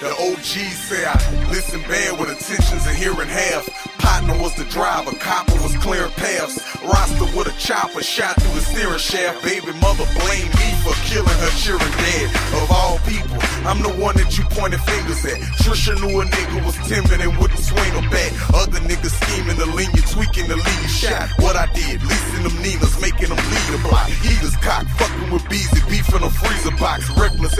The OGs say I listen bad with intentions of hearing half. Partner was the driver, copper was clearing paths. Roster with a chopper shot through the steering shaft. Baby mother blamed me for killing her cheering dad. Of all people, I'm the one that you pointed fingers at. Trisha knew a nigga was timid and wouldn't swing a bat. Other niggas scheming to lean you, tweaking the lead shot. What I did, leasing them Ninas,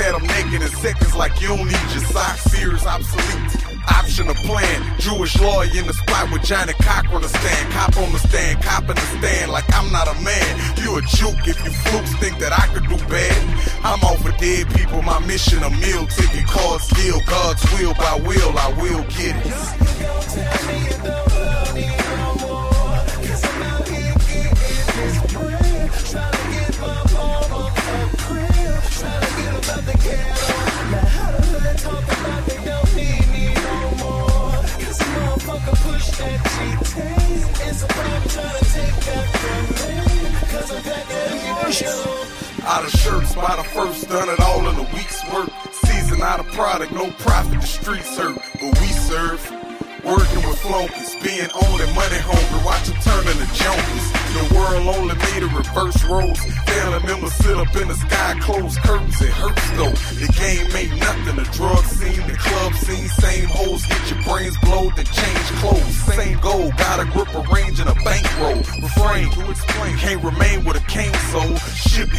Had them naked in seconds like you don't need your socks. Fears obsolete. Option of plan. Jewish lawyer in the spot with Johnnie Cochran the stand. Cop on the stand, cop in the stand like I'm not a man. You a juke if you flukes think that I could do bad. I'm off for dead people, my mission a meal ticket. Card still, God's will by will, I will get it. Out of shirts, by the first, done it all in a week's work. Season out of product, no profit, the streets hurt, but we serve. Working with flunkies, being only money hungry, watch them turn into. The world only made a reverse roles. Family members sit up in the sky, closed curtains, it hurts though. The game ain't nothing, the drug scene, the club scene, same hoes, get your brains blowed, then change clothes. Same goal, got a grip, a range, and a bankroll. Refrain to explain, can't remain with a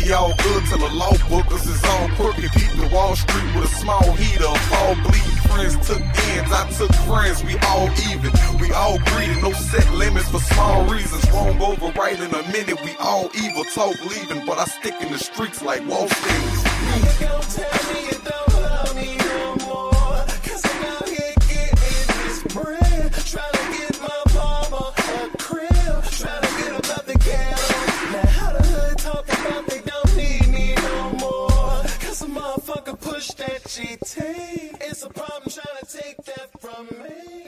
be all good till the law bookers is all crooked. People the Wall Street with a small heater, all bleed. Friends took ends, I took friends, we all even. We all greedy, no set limits for small reasons. Wrong over right in a minute, we all evil. Talk leaving, but I stick in the streets like Wall Street. She take, it's a problem trying to take that from me.